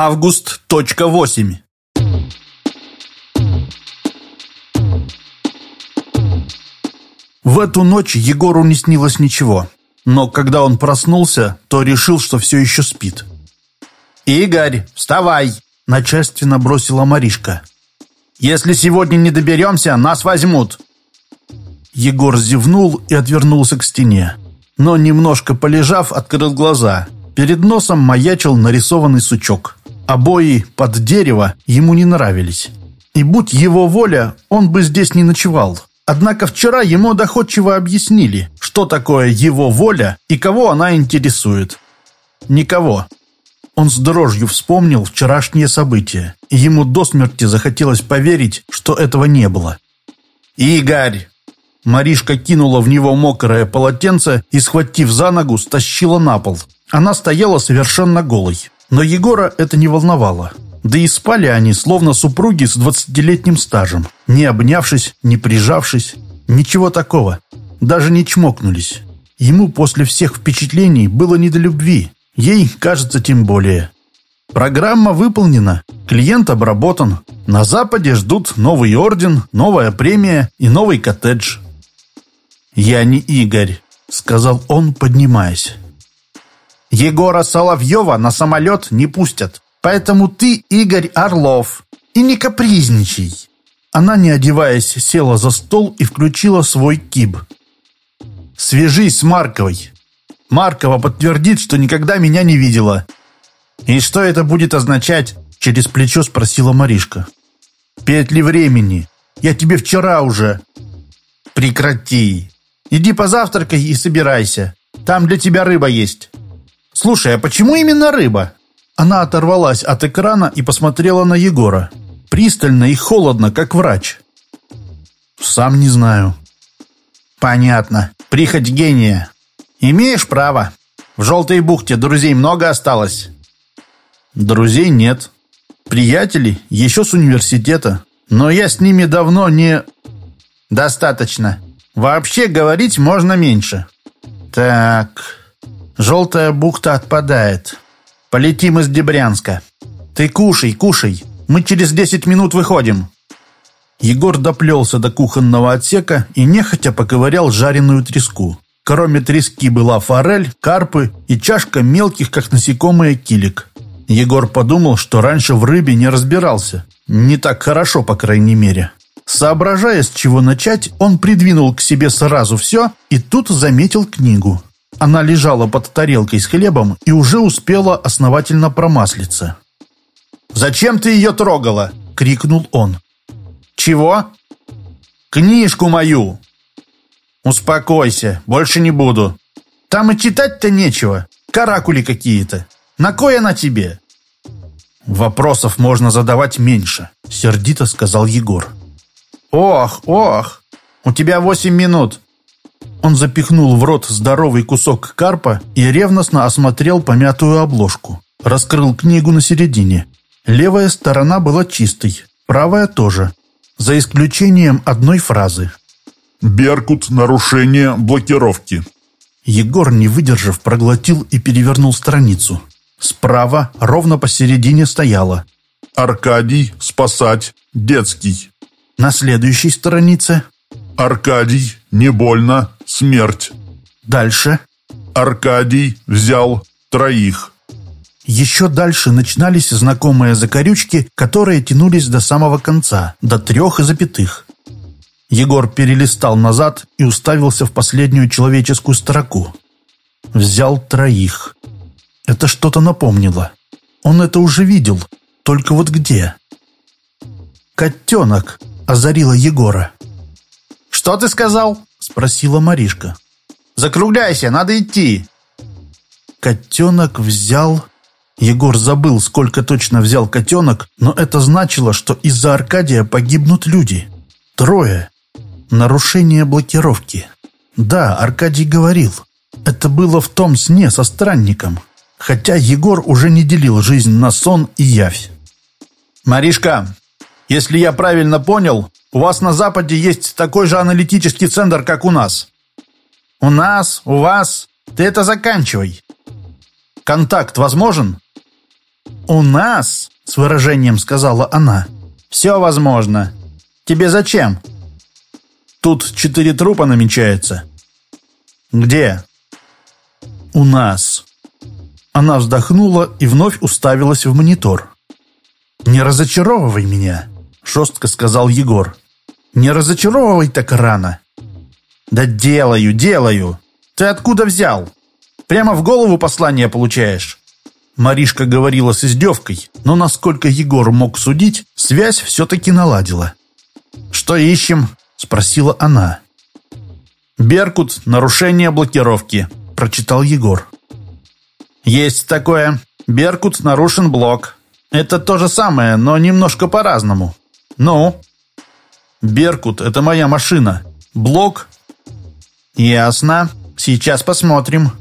Август. Точка восемь. В эту ночь Егору не снилось ничего. Но когда он проснулся, то решил, что все еще спит. «Игорь, вставай!» – начальственно бросила Маришка. «Если сегодня не доберемся, нас возьмут!» Егор зевнул и отвернулся к стене. Но, немножко полежав, открыл глаза. Перед носом маячил нарисованный сучок. Обои под дерево ему не нравились. И будь его воля, он бы здесь не ночевал. Однако вчера ему доходчиво объяснили, что такое его воля и кого она интересует. Никого. Он с дрожью вспомнил вчерашние события, и ему до смерти захотелось поверить, что этого не было. «Игорь!» Маришка кинула в него мокрое полотенце и, схватив за ногу, стащила на пол. Она стояла совершенно голой. Но Егора это не волновало. Да и спали они, словно супруги с двадцатилетним стажем, не обнявшись, не прижавшись, ничего такого. Даже не чмокнулись. Ему после всех впечатлений было не до любви. Ей, кажется, тем более. Программа выполнена, клиент обработан. На Западе ждут новый орден, новая премия и новый коттедж. «Я не Игорь», — сказал он, поднимаясь. «Егора Соловьева на самолет не пустят», Поэтому ты, Игорь Орлов, и не капризничай. Она, не одеваясь, села за стол и включила свой киб. Свяжись с Марковой. Маркова подтвердит, что никогда меня не видела. И что это будет означать? Через плечо спросила Маришка. Петли времени. Я тебе вчера уже. Прекрати. Иди позавтракай и собирайся. Там для тебя рыба есть. Слушай, а почему именно рыба? Она оторвалась от экрана и посмотрела на Егора. Пристально и холодно, как врач. «Сам не знаю». «Понятно. Прихоть гения. Имеешь право. В Желтой бухте друзей много осталось?» «Друзей нет. Приятелей еще с университета. Но я с ними давно не...» «Достаточно. Вообще говорить можно меньше». «Так, Желтая бухта отпадает». Полетим из Дебрянска. Ты кушай, кушай. Мы через десять минут выходим». Егор доплелся до кухонного отсека и нехотя поковырял жареную треску. Кроме трески была форель, карпы и чашка мелких, как насекомые, килик. Егор подумал, что раньше в рыбе не разбирался. Не так хорошо, по крайней мере. Соображая, с чего начать, он придвинул к себе сразу все и тут заметил книгу. Она лежала под тарелкой с хлебом и уже успела основательно промаслиться. «Зачем ты ее трогала?» — крикнул он. «Чего?» «Книжку мою!» «Успокойся, больше не буду. Там и читать-то нечего, каракули какие-то. На кой она тебе?» «Вопросов можно задавать меньше», — сердито сказал Егор. «Ох, ох, у тебя восемь минут. Он запихнул в рот здоровый кусок карпа и ревностно осмотрел помятую обложку. Раскрыл книгу на середине. Левая сторона была чистой, правая тоже. За исключением одной фразы. «Беркут. Нарушение блокировки». Егор, не выдержав, проглотил и перевернул страницу. Справа, ровно посередине, стояла. «Аркадий. Спасать. Детский». На следующей странице Аркадий, не больно, смерть. Дальше. Аркадий взял троих. Еще дальше начинались знакомые закорючки, которые тянулись до самого конца, до трех и запятых. Егор перелистал назад и уставился в последнюю человеческую строку. Взял троих. Это что-то напомнило. Он это уже видел, только вот где? «Котенок!» — озарила Егора. «Что ты сказал?» — спросила Маришка. «Закругляйся, надо идти». Котенок взял... Егор забыл, сколько точно взял котенок, но это значило, что из-за Аркадия погибнут люди. Трое. Нарушение блокировки. Да, Аркадий говорил. Это было в том сне со странником. Хотя Егор уже не делил жизнь на сон и явь. «Маришка, если я правильно понял, у вас на Западе есть такой же аналитический центр, как у нас. У нас, у вас. Ты это заканчивай. Контакт возможен? «У нас», — с выражением сказала она, — «все возможно. Тебе зачем?» «Тут четыре трупа намечается». «Где?» «У нас». Она вздохнула и вновь уставилась в монитор. «Не разочаровывай меня», — жестко сказал Егор. «Не разочаровывай так рано». «Да делаю, делаю. Ты откуда взял? Прямо в голову послание получаешь?» Маришка говорила с издевкой, но, насколько Егор мог судить, связь все-таки наладила. «Что ищем?» – спросила она. «Беркут. Нарушение блокировки», – прочитал Егор. «Есть такое. Беркут нарушен блок. Это то же самое, но немножко по-разному. Ну?» «Беркут – это моя машина. Блок «Ясно. Сейчас посмотрим.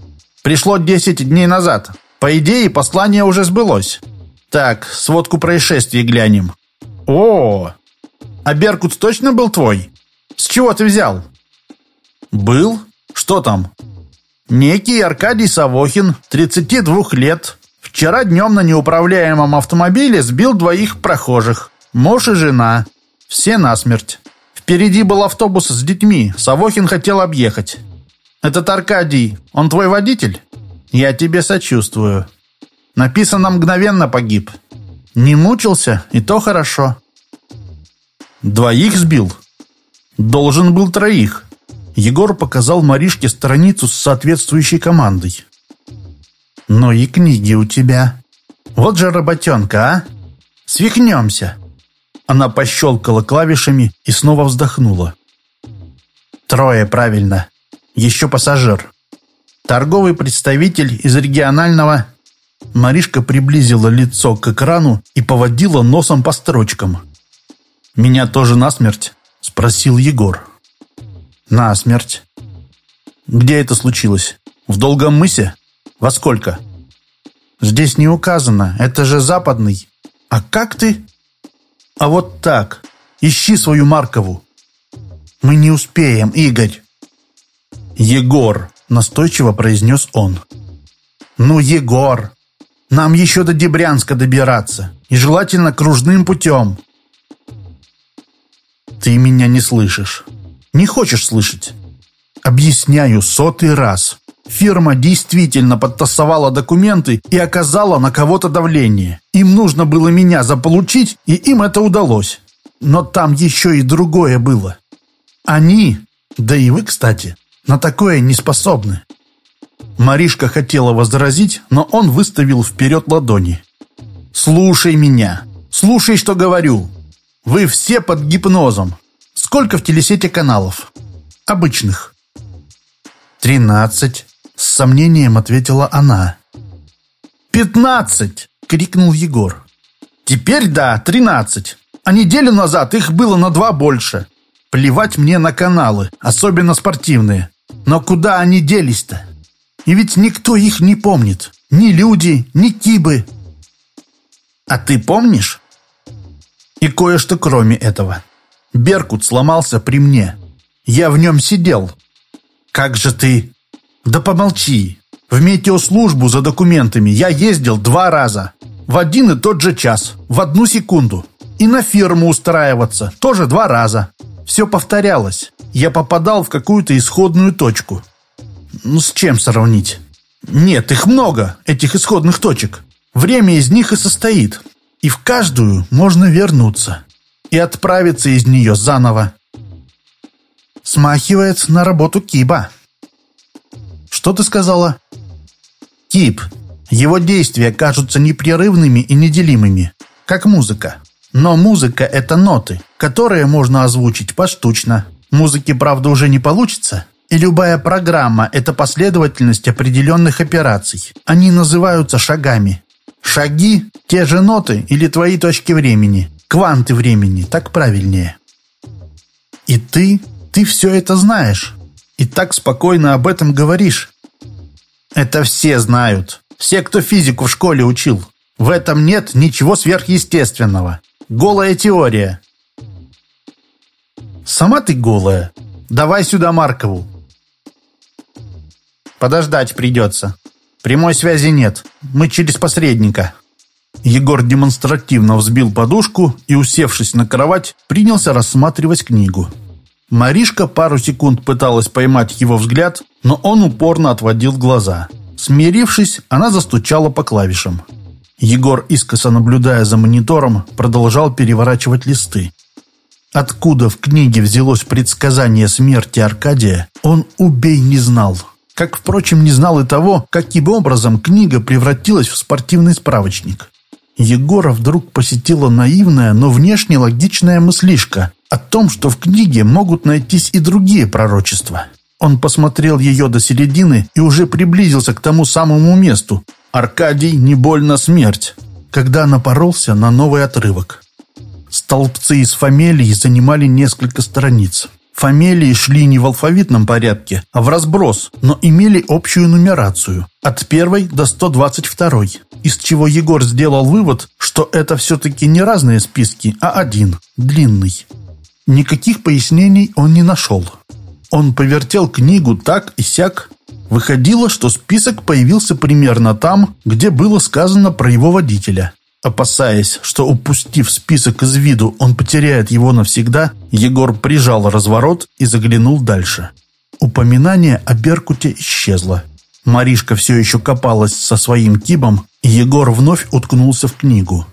Пришло 10 дней назад. По идее, послание уже сбылось. Так, сводку происшествий глянем. О, а Беркут точно был твой? С чего ты взял? Был? Что там? Некий Аркадий Савохин, 32 лет. Вчера днем на неуправляемом автомобиле сбил двоих прохожих. Муж и жена. Все насмерть. Впереди был автобус с детьми. Савохин хотел объехать. «Этот Аркадий, он твой водитель?» «Я тебе сочувствую. Написано «мгновенно погиб». Не мучился, и то хорошо». «Двоих сбил?» «Должен был троих». Егор показал Маришке страницу с соответствующей командой. «Ну и книги у тебя. Вот же работенка, а? Свихнемся». Она пощелкала клавишами и снова вздохнула. «Трое, правильно. Еще пассажир. Торговый представитель из регионального...» Маришка приблизила лицо к экрану и поводила носом по строчкам. «Меня тоже насмерть?» – спросил Егор. «Насмерть. Где это случилось? В Долгом мысе? Во сколько?» «Здесь не указано. Это же западный. А как ты?» А вот так. Ищи свою Маркову. Мы не успеем, Игорь. Егор, настойчиво произнес он. Ну, Егор, нам еще до Дебрянска добираться. И желательно кружным путем. Ты меня не слышишь. Не хочешь слышать. Объясняю сотый раз. Фирма действительно подтасовала документы и оказала на кого-то давление. Им нужно было меня заполучить, и им это удалось. Но там еще и другое было. Они, да и вы, кстати, на такое не способны. Маришка хотела возразить, но он выставил вперед ладони. «Слушай меня. Слушай, что говорю. Вы все под гипнозом. Сколько в телесети каналов? Обычных?» «Тринадцать», с сомнением ответила она. «Пятнадцать!» — крикнул Егор. «Теперь да, тринадцать. А неделю назад их было на два больше. Плевать мне на каналы, особенно спортивные. Но куда они делись-то? И ведь никто их не помнит. Ни люди, ни кибы. А ты помнишь? И кое-что кроме этого. Беркут сломался при мне. Я в нем сидел. Как же ты да помолчи. В метеослужбу за документами я ездил два раза. В один и тот же час, в одну секунду. И на фирму устраиваться, тоже два раза. Все повторялось. Я попадал в какую-то исходную точку. Ну, с чем сравнить? Нет, их много, этих исходных точек. Время из них и состоит. И в каждую можно вернуться. И отправиться из нее заново. Смахивает на работу Киба. Что ты сказала? Тип. Его действия кажутся непрерывными и неделимыми, как музыка. Но музыка — это ноты, которые можно озвучить поштучно. Музыки, правда, уже не получится. И любая программа — это последовательность определенных операций. Они называются шагами. Шаги — те же ноты или твои точки времени. Кванты времени, так правильнее. И ты, ты все это знаешь. И так спокойно об этом говоришь. Это все знают. Все, кто физику в школе учил. В этом нет ничего сверхъестественного. Голая теория. Сама ты голая. Давай сюда Маркову. Подождать придется. Прямой связи нет. Мы через посредника. Егор демонстративно взбил подушку и, усевшись на кровать, принялся рассматривать книгу. Маришка пару секунд пыталась поймать его взгляд, но он упорно отводил глаза. Смирившись, она застучала по клавишам. Егор, искоса наблюдая за монитором, продолжал переворачивать листы. Откуда в книге взялось предсказание смерти Аркадия, он убей не знал. Как, впрочем, не знал и того, каким образом книга превратилась в спортивный справочник. Егора вдруг посетила наивная, но внешне логичная мыслишка о том, что в книге могут найтись и другие пророчества. Он посмотрел ее до середины и уже приблизился к тому самому месту. «Аркадий, не больно смерть», когда напоролся на новый отрывок. Столбцы из фамилий занимали несколько страниц. Фамилии шли не в алфавитном порядке, а в разброс, но имели общую нумерацию от первой до 122, из чего Егор сделал вывод, что это все-таки не разные списки, а один, длинный. Никаких пояснений он не нашел. Он повертел книгу так и сяк. Выходило, что список появился примерно там, где было сказано про его водителя. Опасаясь, что упустив список из виду, он потеряет его навсегда, Егор прижал разворот и заглянул дальше. Упоминание о Беркуте исчезло. Маришка все еще копалась со своим кибом, и Егор вновь уткнулся в книгу.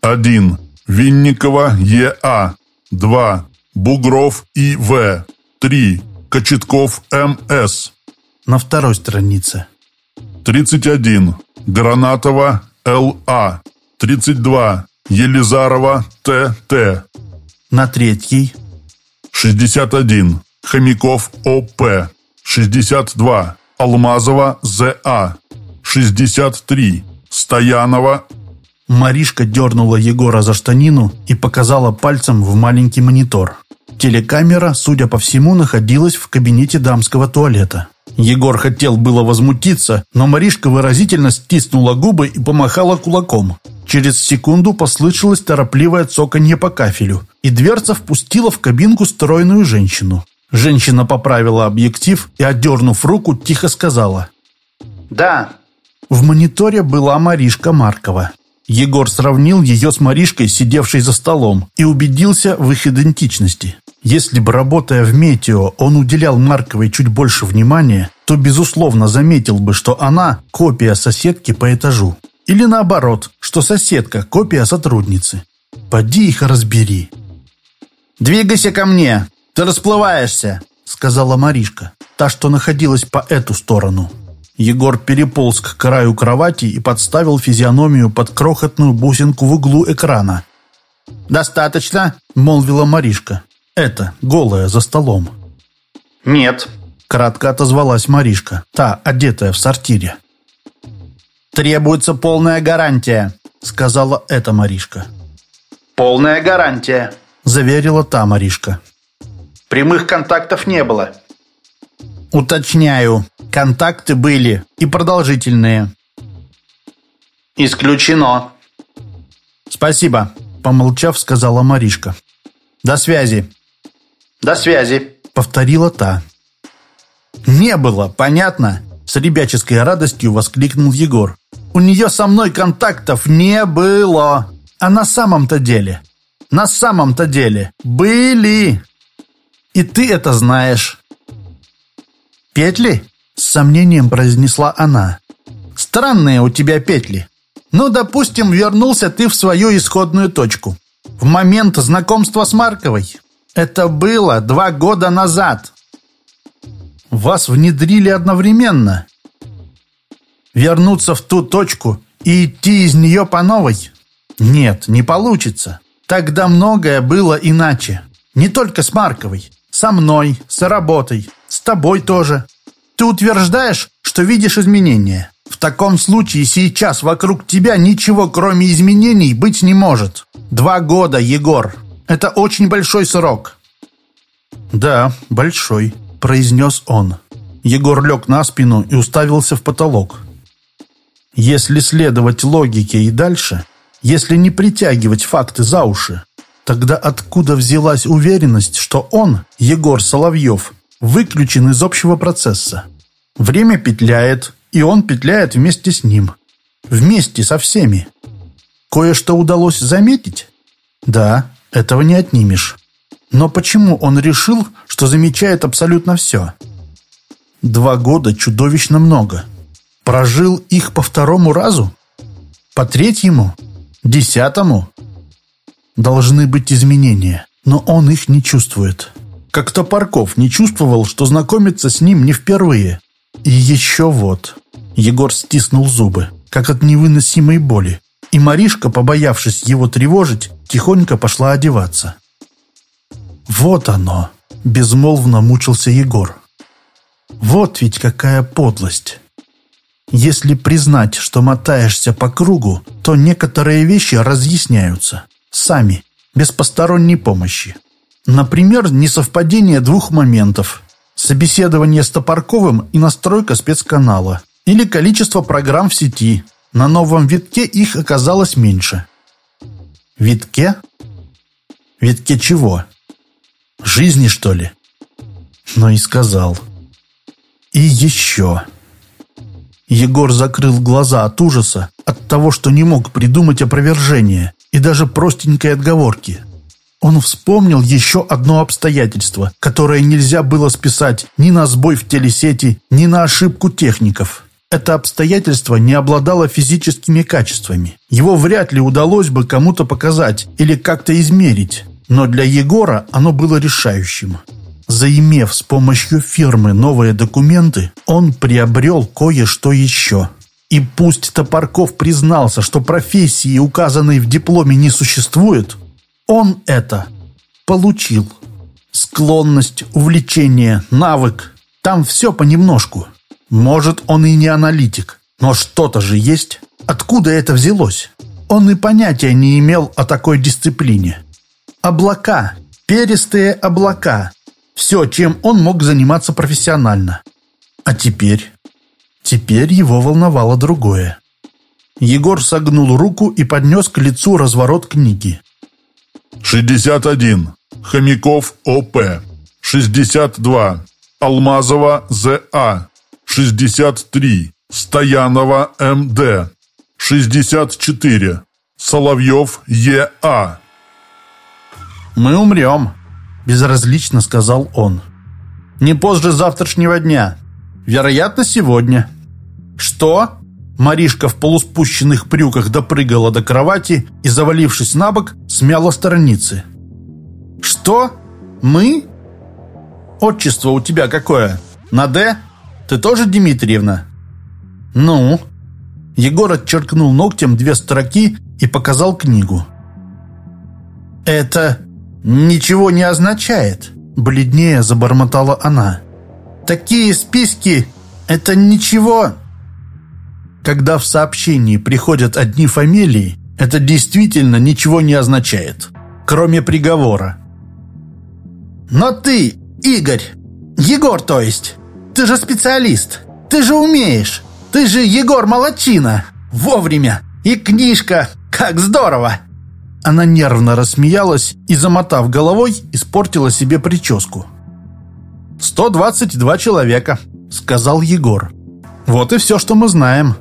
Один. Винникова Е.А. Два. Бугров И.В. Три. Кочетков М.С. На второй странице. Тридцать один. Гранатова Л.А. 32. Елизарова Т.Т. На третьей. 61. Хомяков О.П. 62. Алмазова З.А. 63. Стоянова. Маришка дернула Егора за штанину и показала пальцем в маленький монитор. Телекамера, судя по всему, находилась в кабинете дамского туалета. Егор хотел было возмутиться, но Маришка выразительно стиснула губы и помахала кулаком. Через секунду послышалось торопливое цоканье по кафелю, и дверца впустила в кабинку стройную женщину. Женщина поправила объектив и, отдернув руку, тихо сказала «Да». В мониторе была Маришка Маркова. Егор сравнил ее с Маришкой, сидевшей за столом, и убедился в их идентичности. Если бы, работая в «Метео», он уделял Марковой чуть больше внимания, то, безусловно, заметил бы, что она – копия соседки по этажу. Или наоборот, что соседка – копия сотрудницы. Поди их разбери. «Двигайся ко мне! Ты расплываешься!» – сказала Маришка, та, что находилась по эту сторону. Егор переполз к краю кровати и подставил физиономию под крохотную бусинку в углу экрана. «Достаточно?» – молвила Маришка. Это, голая, за столом. «Нет», — кратко отозвалась Маришка, та, одетая в сортире. «Требуется полная гарантия», — сказала эта Маришка. «Полная гарантия», — заверила та Маришка. «Прямых контактов не было». «Уточняю, контакты были и продолжительные». «Исключено». «Спасибо», — помолчав, сказала Маришка. «До связи». «До связи», — повторила та. «Не было, понятно?» С ребяческой радостью воскликнул Егор. «У нее со мной контактов не было. А на самом-то деле? На самом-то деле были. И ты это знаешь». «Петли?» — с сомнением произнесла она. «Странные у тебя петли. Ну, допустим, вернулся ты в свою исходную точку. В момент знакомства с Марковой. Это было два года назад. Вас внедрили одновременно. Вернуться в ту точку и идти из нее по новой? Нет, не получится. Тогда многое было иначе. Не только с Марковой. Со мной, с работой, с тобой тоже. Ты утверждаешь, что видишь изменения. В таком случае сейчас вокруг тебя ничего, кроме изменений, быть не может. Два года, Егор. Это очень большой срок». «Да, большой», — произнес он. Егор лег на спину и уставился в потолок. «Если следовать логике и дальше, если не притягивать факты за уши, тогда откуда взялась уверенность, что он, Егор Соловьев, выключен из общего процесса? Время петляет, и он петляет вместе с ним. Вместе со всеми. Кое-что удалось заметить? Да, этого не отнимешь. Но почему он решил, что замечает абсолютно все? Два года чудовищно много. Прожил их по второму разу? По третьему? Десятому? Должны быть изменения, но он их не чувствует. Как Топорков не чувствовал, что знакомиться с ним не впервые. И еще вот. Егор стиснул зубы, как от невыносимой боли. И Маришка, побоявшись его тревожить, тихонько пошла одеваться. Вот оно, безмолвно мучился Егор. Вот ведь какая подлость. Если признать, что мотаешься по кругу, то некоторые вещи разъясняются. Сами, без посторонней помощи. Например, несовпадение двух моментов. Собеседование с Топорковым и настройка спецканала. Или количество программ в сети. На новом витке их оказалось меньше. Витке? Витке чего? Жизни, что ли? Но и сказал. И еще. Егор закрыл глаза от ужаса, от того, что не мог придумать опровержение и даже простенькой отговорки. Он вспомнил еще одно обстоятельство, которое нельзя было списать ни на сбой в телесети, ни на ошибку техников. Это обстоятельство не обладало физическими качествами. Его вряд ли удалось бы кому-то показать или как-то измерить. Но для Егора оно было решающим. Заимев с помощью фирмы новые документы, он приобрел кое-что еще. И пусть Топорков признался, что профессии, указанной в дипломе, не существует, он это получил. Склонность, увлечение, навык. Там все понемножку. Может, он и не аналитик, но что-то же есть. Откуда это взялось? Он и понятия не имел о такой дисциплине. Облака, перистые облака. Все, чем он мог заниматься профессионально. А теперь? Теперь его волновало другое. Егор согнул руку и поднес к лицу разворот книги. 61. Хомяков О.П. 62. Алмазова З.А. 63. Стоянова М.Д. 64. Соловьев Е.А. «Мы умрем», — безразлично сказал он. «Не позже завтрашнего дня. Вероятно, сегодня». «Что?» Маришка в полуспущенных брюках допрыгала до кровати и, завалившись на бок, смяла страницы. «Что? Мы? Отчество у тебя какое? На «Д»? Ты тоже Дмитриевна?» «Ну?» Егор отчеркнул ногтем две строки и показал книгу. «Это ничего не означает», — бледнее забормотала она. «Такие списки — это ничего...» Когда в сообщении приходят одни фамилии, это действительно ничего не означает, кроме приговора. «Но ты, Игорь, Егор, то есть, ты же специалист, ты же умеешь, ты же Егор Молодчина, вовремя, и книжка, как здорово!» Она нервно рассмеялась и, замотав головой, испортила себе прическу. «122 человека», — сказал Егор. «Вот и все, что мы знаем.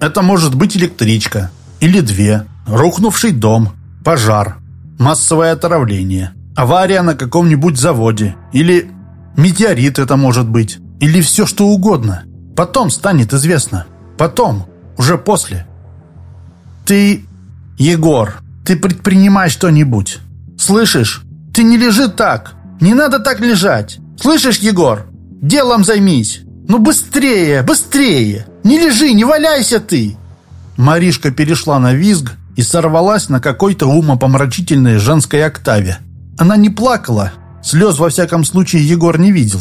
Это может быть электричка, или две, рухнувший дом, пожар, массовое отравление, авария на каком-нибудь заводе, или метеорит это может быть, или все что угодно. Потом станет известно. Потом, уже после. Ты, Егор, ты предпринимай что-нибудь. Слышишь? Ты не лежи так. Не надо так лежать. Слышишь, Егор? Делом займись. Ну быстрее, быстрее. Не лежи, не валяйся ты. Маришка перешла на визг и сорвалась на какой-то умопомрачительной женской октаве. Она не плакала, слез во всяком случае Егор не видел.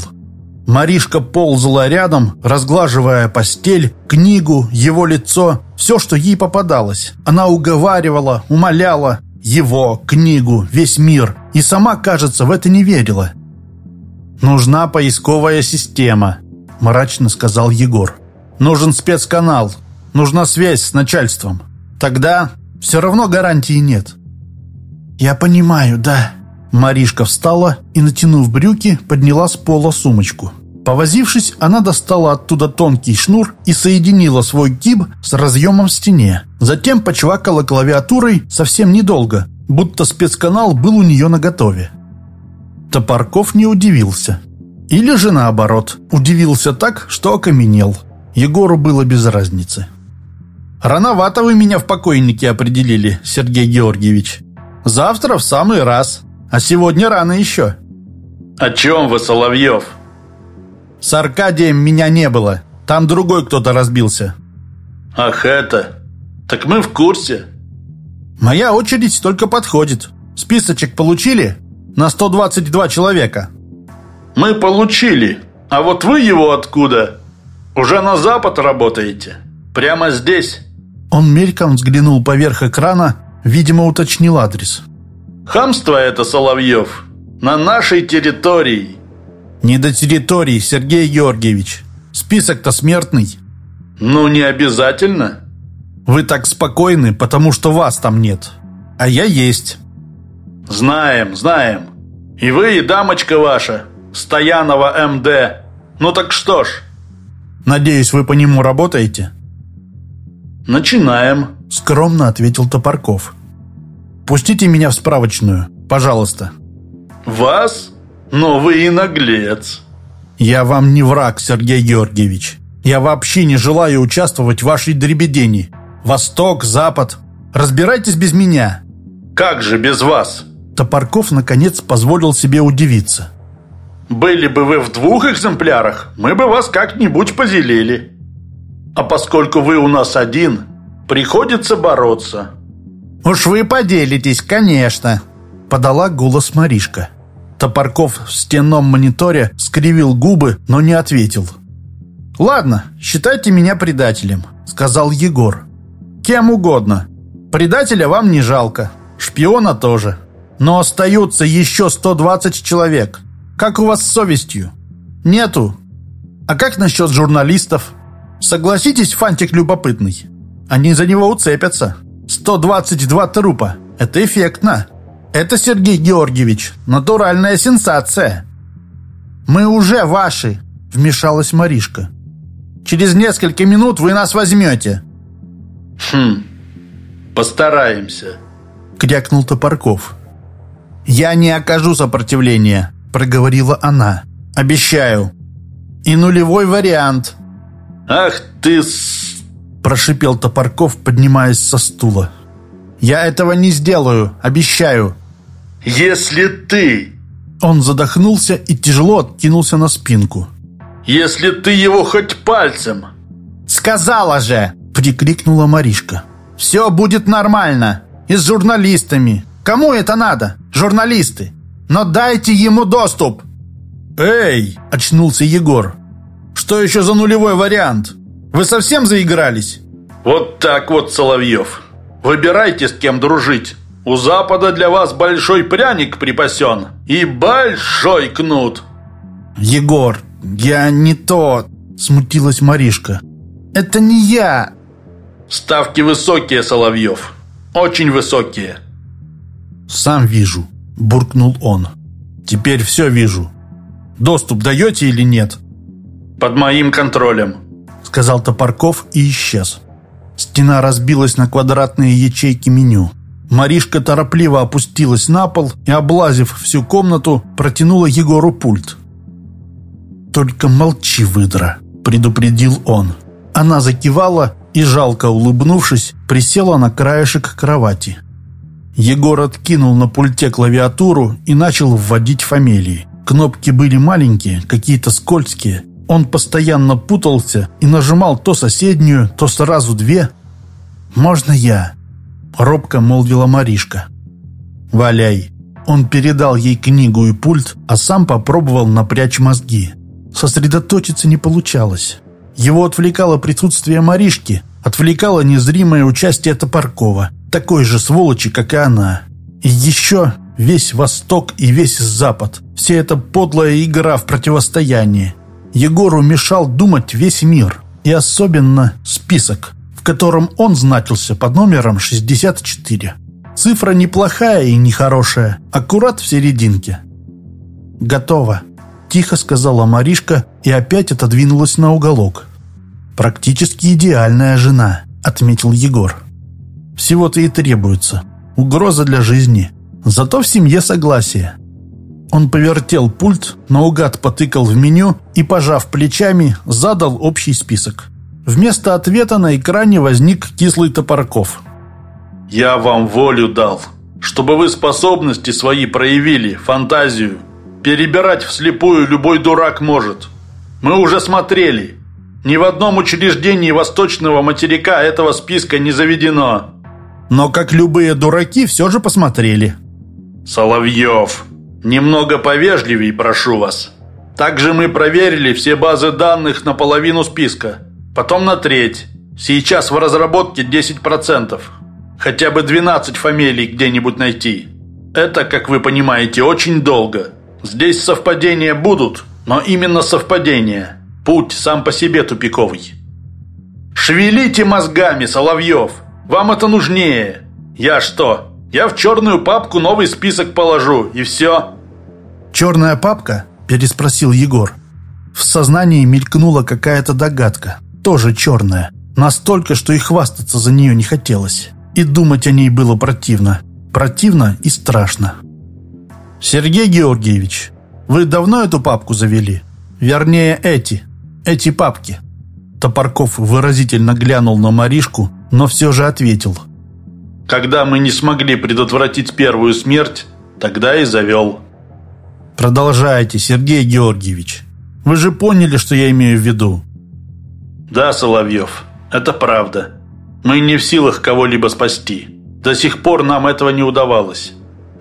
Маришка ползала рядом, разглаживая постель, книгу, его лицо, все, что ей попадалось. Она уговаривала, умоляла его, книгу, весь мир, и сама, кажется, в это не верила. «Нужна поисковая система», – мрачно сказал Егор. «Нужен спецканал, Нужна связь с начальством. Тогда все равно гарантии нет». «Я понимаю, да». Маришка встала и, натянув брюки, подняла с пола сумочку. Повозившись, она достала оттуда тонкий шнур и соединила свой киб с разъемом в стене. Затем почвакала клавиатурой совсем недолго, будто спецканал был у нее наготове. Топорков не удивился. Или же наоборот, удивился так, что окаменел. Егору было без разницы. «Рановато вы меня в покойнике определили, Сергей Георгиевич. Завтра в самый раз, а сегодня рано еще». «О чем вы, Соловьев?» «С Аркадием меня не было. Там другой кто-то разбился». «Ах это! Так мы в курсе». «Моя очередь только подходит. Списочек получили? На 122 человека». «Мы получили. А вот вы его откуда? Уже на запад работаете? Прямо здесь?» Он мельком взглянул поверх экрана, видимо, уточнил адрес. «Хамство это, Соловьев. На нашей территории». «Не до территории, Сергей Георгиевич. Список-то смертный». «Ну, не обязательно». «Вы так спокойны, потому что вас там нет. А я есть». «Знаем, знаем. И вы, и дамочка ваша, Стоянова МД. Ну так что ж?» «Надеюсь, вы по нему работаете?» «Начинаем», — скромно ответил Топорков. «Пустите меня в справочную, пожалуйста». «Вас? Но вы и наглец». «Я вам не враг, Сергей Георгиевич. Я вообще не желаю участвовать в вашей дребедени. Восток, Запад. Разбирайтесь без меня». «Как же без вас?» Топорков, наконец, позволил себе удивиться. «Были бы вы в двух экземплярах, мы бы вас как-нибудь поделили. А поскольку вы у нас один, приходится бороться». «Уж вы поделитесь, конечно», — подала голос Маришка. Топорков в стенном мониторе скривил губы, но не ответил. «Ладно, считайте меня предателем», — сказал Егор. «Кем угодно. Предателя вам не жалко, шпиона тоже. Но остаются еще 120 человек. Как у вас с совестью? Нету. А как насчет журналистов? Согласитесь, фантик любопытный. Они за него уцепятся. 122 трупа. Это эффектно. Это, Сергей Георгиевич, натуральная сенсация. Мы уже ваши, вмешалась Маришка. Через несколько минут вы нас возьмете. Хм, постараемся, крякнул Топорков. Я не окажу сопротивления, проговорила она. Обещаю. И нулевой вариант. Ах ты с... прошипел Топорков, поднимаясь со стула. Я этого не сделаю, обещаю. Если ты... Он задохнулся и тяжело откинулся на спинку. Если ты его хоть пальцем... «Сказала же!» — прикрикнула Маришка. «Все будет нормально. И с журналистами. Кому это надо? Журналисты. Но дайте ему доступ!» «Эй!» — очнулся Егор. «Что еще за нулевой вариант? Вы совсем заигрались?» «Вот так вот, Соловьев. Выбирайте, с кем дружить. У Запада для вас большой пряник припасен и большой кнут». «Егор, я не то...» — смутилась Маришка. «Это не я!» «Ставки высокие, Соловьев. Очень высокие». «Сам вижу», — буркнул он. «Теперь все вижу. Доступ даете или нет?» «Под моим контролем», — сказал Топорков и исчез. Стена разбилась на квадратные ячейки меню. Маришка торопливо опустилась на пол и, облазив всю комнату, протянула Егору пульт. «Только молчи, выдра», — предупредил он. Она закивала и, жалко улыбнувшись, присела на краешек кровати. Егор откинул на пульте клавиатуру и начал вводить фамилии. Кнопки были маленькие, какие-то скользкие. Он постоянно путался и нажимал то соседнюю, то сразу две. «Можно я?» — робко молвила Маришка. «Валяй». Он передал ей книгу и пульт, а сам попробовал напрячь мозги. Сосредоточиться не получалось. Его отвлекало присутствие Маришки, отвлекало незримое участие Топоркова такой же сволочи, как и она. И еще весь Восток и весь Запад. Вся эта подлая игра в противостоянии. Егору мешал думать весь мир. И особенно список, в котором он значился под номером 64. Цифра неплохая и нехорошая, аккурат в серединке. «Готово», – Тихо сказала Маришка и опять отодвинулась на уголок. «Практически идеальная жена», — отметил Егор. «Всего-то и требуется. Угроза для жизни. Зато в семье согласие». Он повертел пульт, наугад потыкал в меню и, пожав плечами, задал общий список. Вместо ответа на экране возник кислый Топорков. «Я вам волю дал, чтобы вы способности свои проявили, фантазию. Перебирать вслепую любой дурак может. Мы уже смотрели. Ни в одном учреждении восточного материка этого списка не заведено». Но, как любые дураки, все же посмотрели. «Соловьев, немного повежливей, прошу вас. Также мы проверили все базы данных на половину списка, потом на треть. Сейчас в разработке 10%. Хотя бы 12 фамилий где-нибудь найти. Это, как вы понимаете, очень долго. Здесь совпадения будут, но именно совпадения. Путь сам по себе тупиковый. Шевелите мозгами, Соловьев. Вам это нужнее. Я что? Я в черную папку новый список положу, и все. «Черная папка?» – переспросил Егор. В сознании мелькнула какая-то догадка, тоже черная, настолько, что и хвастаться за нее не хотелось. И думать о ней было противно. Противно и страшно. «Сергей Георгиевич, вы давно эту папку завели? Вернее, эти. Эти папки». Топорков выразительно глянул на Маришку, но все же ответил. «Когда мы не смогли предотвратить первую смерть, тогда и завел». «Продолжайте, Сергей Георгиевич. Вы же поняли, что я имею в виду?» «Да, Соловьев, это правда. Мы не в силах кого-либо спасти. До сих пор нам этого не удавалось.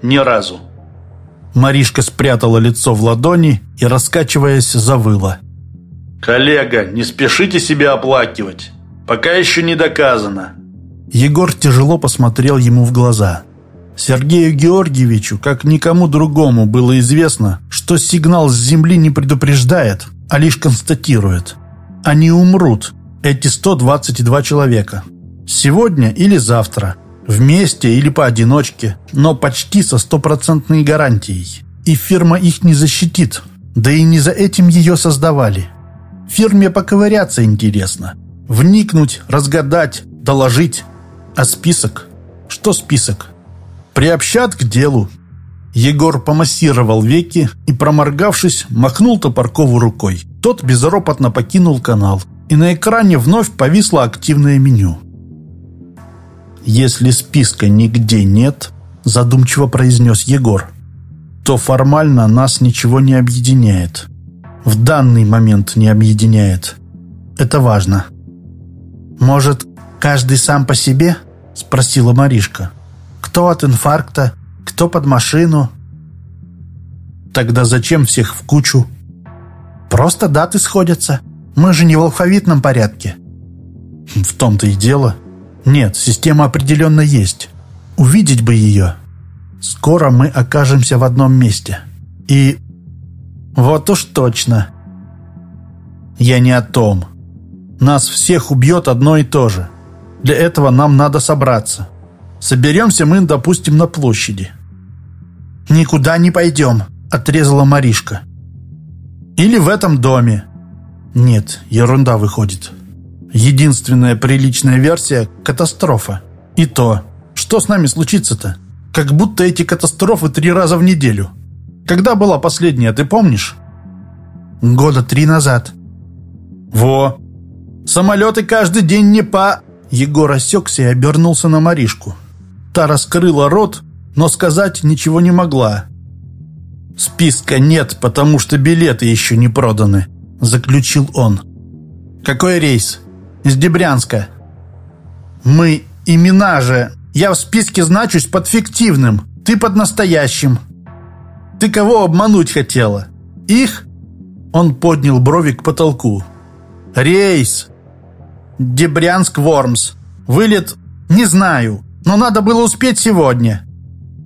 Ни разу». Маришка спрятала лицо в ладони и, раскачиваясь, завыла. «Коллега, не спешите себя оплакивать. Пока еще не доказано». Егор тяжело посмотрел ему в глаза. Сергею Георгиевичу, как никому другому, было известно, что сигнал с Земли не предупреждает, а лишь констатирует. Они умрут, эти 122 человека. Сегодня или завтра – Вместе или поодиночке, но почти со стопроцентной гарантией. И фирма их не защитит. Да и не за этим ее создавали. Фирме поковыряться интересно. Вникнуть, разгадать, доложить. А список? Что список? Приобщат к делу. Егор помассировал веки и, проморгавшись, махнул Топоркову рукой. Тот безропотно покинул канал, и на экране вновь повисло активное меню. «Если списка нигде нет», – задумчиво произнес Егор, – «то формально нас ничего не объединяет. В данный момент не объединяет. Это важно». «Может, каждый сам по себе?» – спросила Маришка. «Кто от инфаркта, кто под машину?» «Тогда зачем всех в кучу?» «Просто даты сходятся. Мы же не в алфавитном порядке». «В том-то и дело», нет, система определенно есть. Увидеть бы ее. Скоро мы окажемся в одном месте. И... Вот уж точно. Я не о том. Нас всех убьет одно и то же. Для этого нам надо собраться. Соберемся мы, допустим, на площади. «Никуда не пойдем», — отрезала Маришка. «Или в этом доме». «Нет, ерунда выходит». Единственная приличная версия – катастрофа. И то, что с нами случится-то? Как будто эти катастрофы три раза в неделю. Когда была последняя, ты помнишь? Года три назад. Во! Самолеты каждый день не по... Егор осекся и обернулся на Маришку. Та раскрыла рот, но сказать ничего не могла. «Списка нет, потому что билеты еще не проданы», — заключил он. «Какой рейс?» из Дебрянска. Мы имена же. Я в списке значусь под фиктивным, ты под настоящим. Ты кого обмануть хотела? Их? Он поднял брови к потолку. Рейс. Дебрянск-Вормс. Вылет не знаю, но надо было успеть сегодня.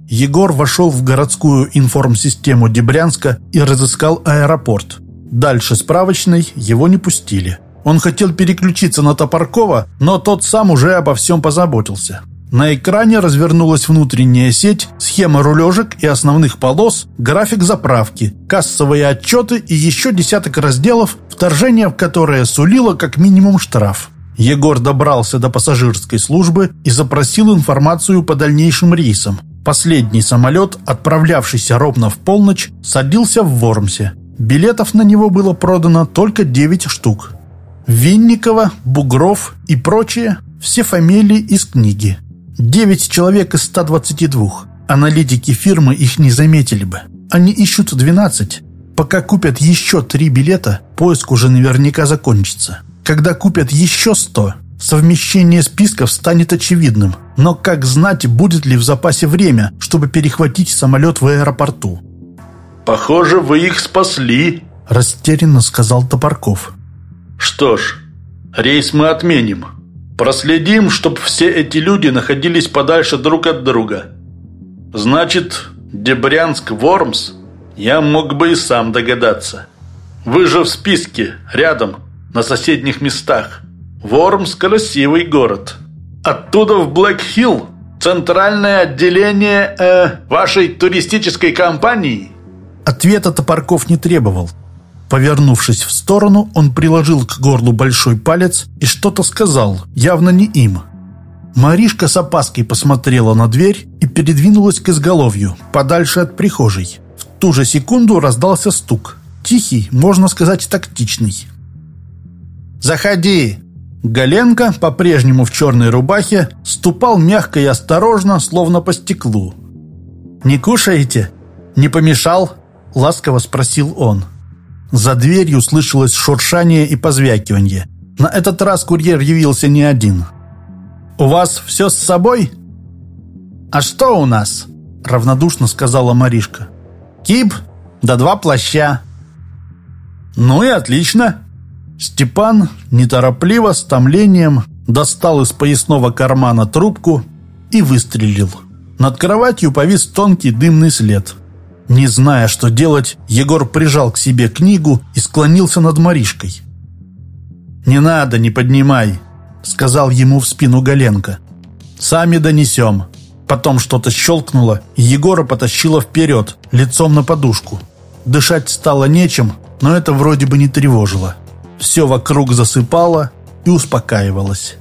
Егор вошел в городскую информсистему Дебрянска и разыскал аэропорт. Дальше справочной его не пустили. Он хотел переключиться на Топоркова, но тот сам уже обо всем позаботился. На экране развернулась внутренняя сеть, схема рулежек и основных полос, график заправки, кассовые отчеты и еще десяток разделов, вторжение в которое сулило как минимум штраф. Егор добрался до пассажирской службы и запросил информацию по дальнейшим рейсам. Последний самолет, отправлявшийся ровно в полночь, садился в Вормсе. Билетов на него было продано только 9 штук. Винникова, Бугров и прочие – все фамилии из книги. 9 человек из 122. Аналитики фирмы их не заметили бы. Они ищут 12. Пока купят еще 3 билета, поиск уже наверняка закончится. Когда купят еще 100, совмещение списков станет очевидным. Но как знать, будет ли в запасе время, чтобы перехватить самолет в аэропорту? «Похоже, вы их спасли», – растерянно сказал Топорков. «Что ж, рейс мы отменим. Проследим, чтобы все эти люди находились подальше друг от друга. Значит, Дебрянск-Вормс я мог бы и сам догадаться. Вы же в списке, рядом, на соседних местах. Вормс – красивый город. Оттуда в Блэк-Хилл центральное отделение э, вашей туристической компании?» Ответа Топорков не требовал. Повернувшись в сторону, он приложил к горлу большой палец и что-то сказал, явно не им. Маришка с опаской посмотрела на дверь и передвинулась к изголовью, подальше от прихожей. В ту же секунду раздался стук. Тихий, можно сказать, тактичный. «Заходи!» Галенко, по-прежнему в черной рубахе, ступал мягко и осторожно, словно по стеклу. «Не кушаете? Не помешал?» – ласково спросил он. За дверью слышалось шуршание и позвякивание. На этот раз курьер явился не один. «У вас все с собой?» «А что у нас?» — равнодушно сказала Маришка. «Кип, да два плаща». «Ну и отлично». Степан неторопливо, с томлением, достал из поясного кармана трубку и выстрелил. Над кроватью повис тонкий дымный след. Не зная, что делать, Егор прижал к себе книгу и склонился над Маришкой. «Не надо, не поднимай», — сказал ему в спину Галенко. «Сами донесем». Потом что-то щелкнуло, и Егора потащило вперед, лицом на подушку. Дышать стало нечем, но это вроде бы не тревожило все вокруг засыпало и успокаивалось.